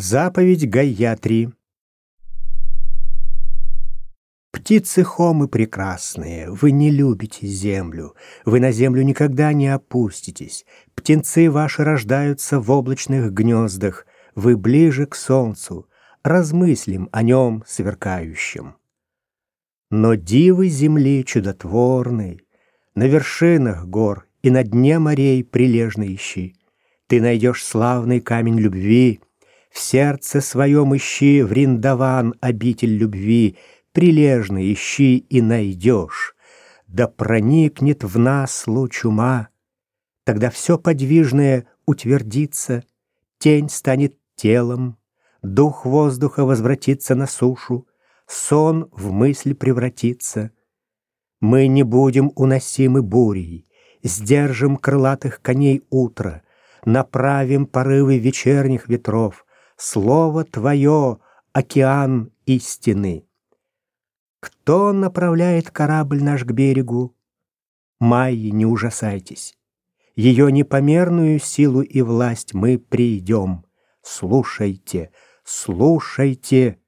Заповедь Гаятри Птицы хомы прекрасные, вы не любите землю, вы на землю никогда не опуститесь. Птенцы ваши рождаются в облачных гнездах, вы ближе к солнцу, размыслим о нем сверкающем. Но дивы земли чудотворной, на вершинах гор и на дне морей прилежно ищи. Ты найдешь славный камень любви — в сердце своем ищи Вриндаван, обитель любви, Прилежно ищи и найдешь. Да проникнет в нас луч ума, Тогда все подвижное утвердится, Тень станет телом, Дух воздуха возвратится на сушу, Сон в мысль превратится. Мы не будем уносимы бурей, Сдержим крылатых коней утро, Направим порывы вечерних ветров, Слово Твое — океан истины. Кто направляет корабль наш к берегу? Майи, не ужасайтесь. Ее непомерную силу и власть мы придем. Слушайте, слушайте.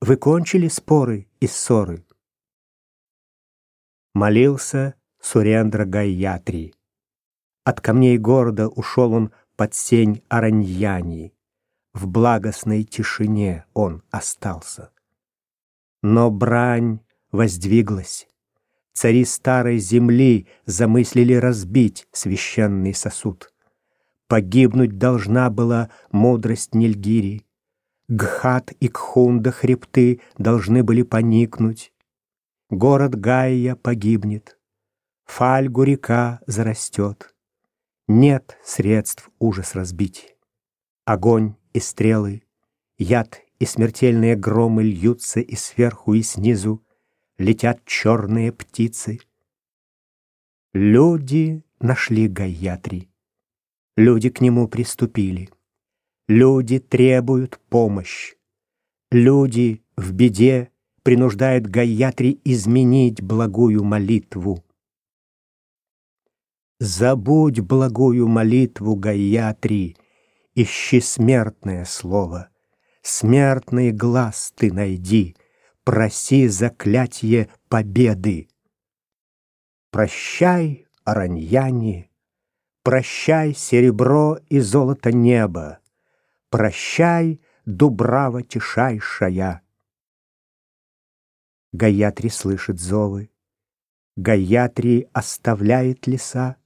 Вы кончили споры и ссоры? Молился Сурендра Гайятри. От камней города ушел он под сень Араньяни в благостной тишине он остался. Но брань воздвиглась. Цари старой земли замыслили разбить священный сосуд. Погибнуть должна была мудрость Нильгири. Гхат и Кхунда хребты должны были поникнуть. Город Гайя погибнет. Фальгу река зарастет. Нет средств ужас разбить. Огонь и стрелы, яд и смертельные громы льются и сверху, и снизу, летят черные птицы. Люди нашли Гаятри. Люди к нему приступили. Люди требуют помощь. Люди в беде принуждают Гаятри изменить благую молитву. Забудь благую молитву Гаятри — Ищи смертное слово, смертный глаз ты найди, проси заклятие победы. Прощай, Араньяне, прощай серебро и золото неба, прощай, Дубрава тишайшая. Гаятри слышит зовы, Гаятри оставляет леса,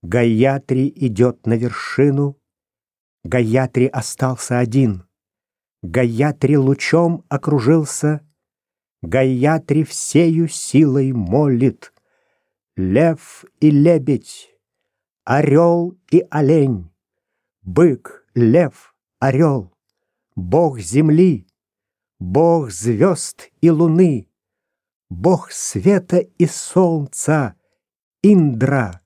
Гаятри идет на вершину, Гаятри остался один. Гаятри лучом окружился. Гаятри всею силой молит. Лев и лебедь, орел и олень, Бык, лев, орел, Бог земли, Бог звезд и луны, Бог света и солнца, Индра,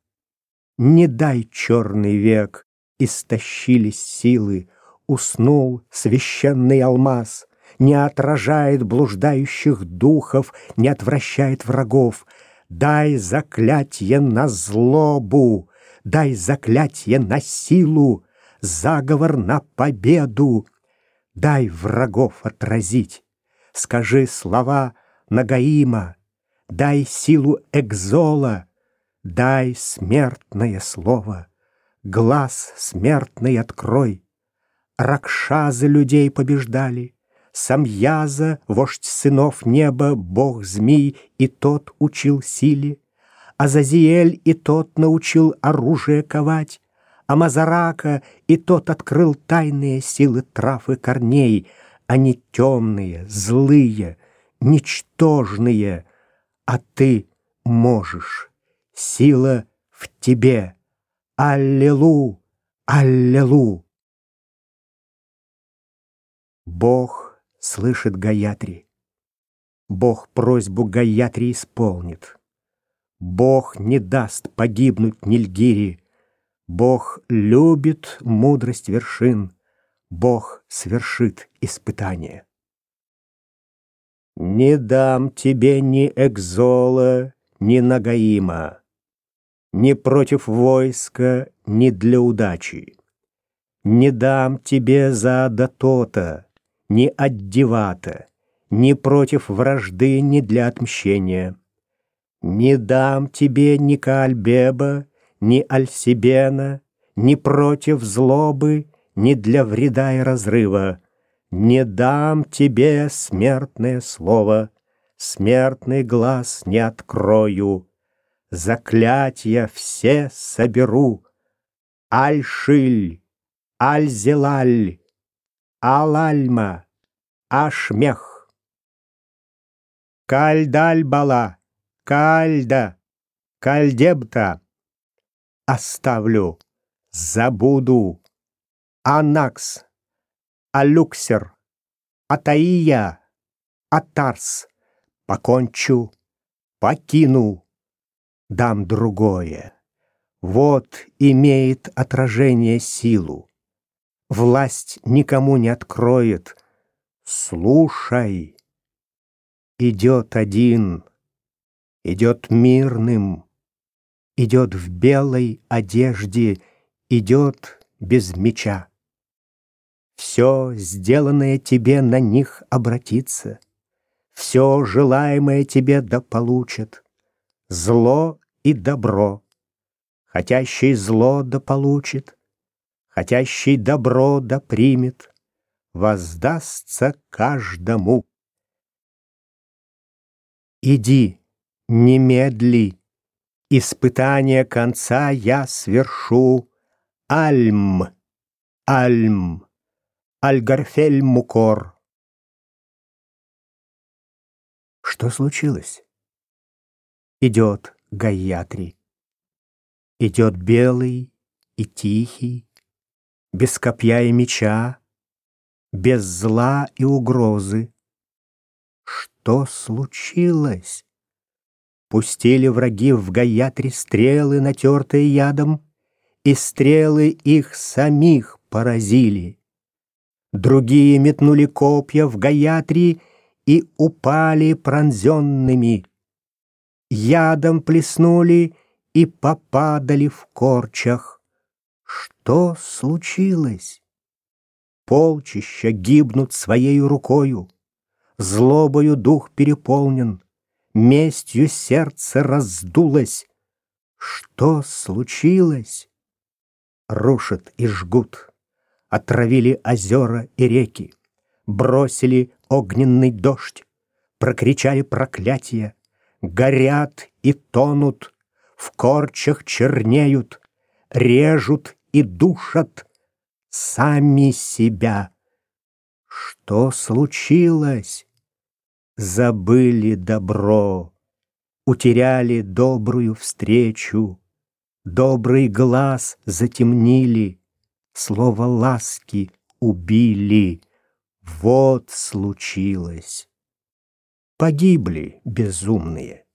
не дай черный век истощились силы, уснул священный алмаз, не отражает блуждающих духов, не отвращает врагов. Дай заклятие на злобу, дай заклятие на силу, заговор на победу. Дай врагов отразить, скажи слова Нагаима, дай силу Экзола, дай смертное слово глаз смертный открой. Ракшазы людей побеждали, Самьяза, вождь сынов неба, бог змей, и тот учил силе. Азазиэль и тот научил оружие ковать, а Мазарака и тот открыл тайные силы трав и корней. Они темные, злые, ничтожные, а ты можешь. Сила в тебе. Аллилу! Аллилу! Бог слышит Гаятри. Бог просьбу Гаятри исполнит. Бог не даст погибнуть Нильгири. Бог любит мудрость вершин. Бог свершит испытание. Не дам тебе ни Экзола, ни Нагаима ни против войска, ни для удачи. Не дам тебе за датота, ни отдевата, ни против вражды, ни для отмщения. Не дам тебе ни Каальбеба, ни Альсибена, ни против злобы, ни для вреда и разрыва. Не дам тебе смертное слово, смертный глаз не открою. Заклятья все соберу. Аль-Шиль, Аль-Зелаль, Ал-Альма, Ашмех. Кальдаль-Бала, Кальда, Кальдебта. Оставлю, забуду. Анакс, Алюксер, Атаия, Атарс. Покончу, покину, дам другое. Вот имеет отражение силу. Власть никому не откроет. Слушай. Идет один, идет мирным, идет в белой одежде, идет без меча. Все, сделанное тебе, на них обратится. Все желаемое тебе да получат. Зло и добро. Хотящий зло да получит, Хотящий добро да примет, Воздастся каждому. Иди, немедли, Испытание конца я свершу. Альм, Альм, Альгарфель Мукор. Что случилось? Идет Гаятри. Идет белый и тихий, Без копья и меча, Без зла и угрозы. Что случилось? Пустили враги в Гаятри стрелы, натертые ядом, И стрелы их самих поразили. Другие метнули копья в Гаятри И упали пронзенными. Ядом плеснули и попадали в корчах. Что случилось? Полчища гибнут своей рукою, Злобою дух переполнен, Местью сердце раздулось. Что случилось? Рушат и жгут, Отравили озера и реки, Бросили огненный дождь, Прокричали проклятия, Горят и тонут, в корчах чернеют, режут и душат сами себя. Что случилось? Забыли добро, утеряли добрую встречу, добрый глаз затемнили, слово ласки убили. Вот случилось. Погибли безумные.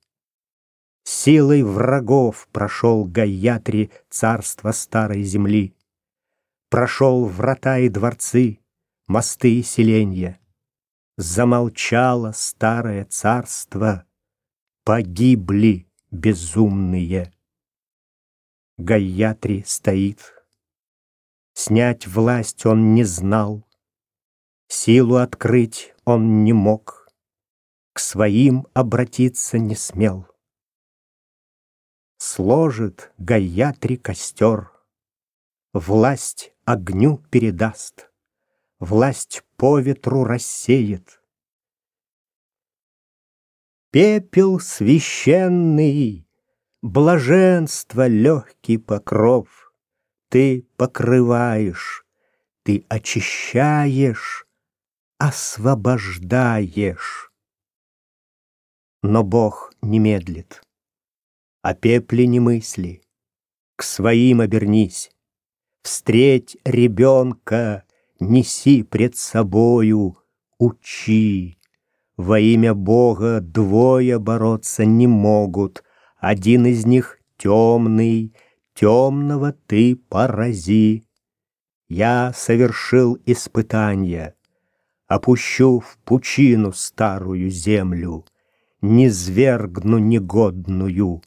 Силой врагов прошел Гаятри царство старой земли. Прошел врата и дворцы, мосты и селенья. Замолчало старое царство, погибли безумные. Гаятри стоит. Снять власть он не знал, Силу открыть он не мог, К своим обратиться не смел. Сложит Гаятри костер, Власть огню передаст, Власть по ветру рассеет. Пепел священный, Блаженство легкий покров, Ты покрываешь, ты очищаешь, освобождаешь. Но Бог не медлит о пепле не мысли. К своим обернись, встреть ребенка, неси пред собою, учи. Во имя Бога двое бороться не могут, один из них темный, темного ты порази. Я совершил испытание, опущу в пучину старую землю, не свергну негодную,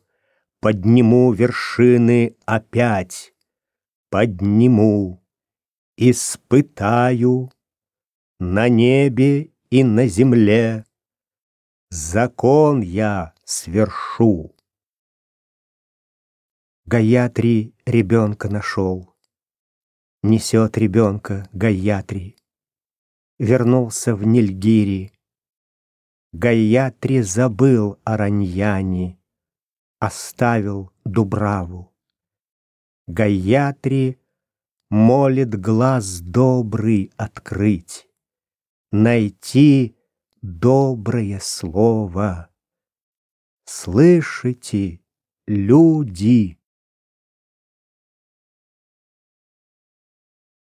Подниму вершины опять, подниму, испытаю на небе и на земле. Закон я свершу. Гаятри ребенка нашел. Несет ребенка Гаятри. Вернулся в Нильгири. Гаятри забыл о Раньяне, Оставил Дубраву. Гаятри молит глаз добрый открыть, Найти доброе слово. Слышите, люди?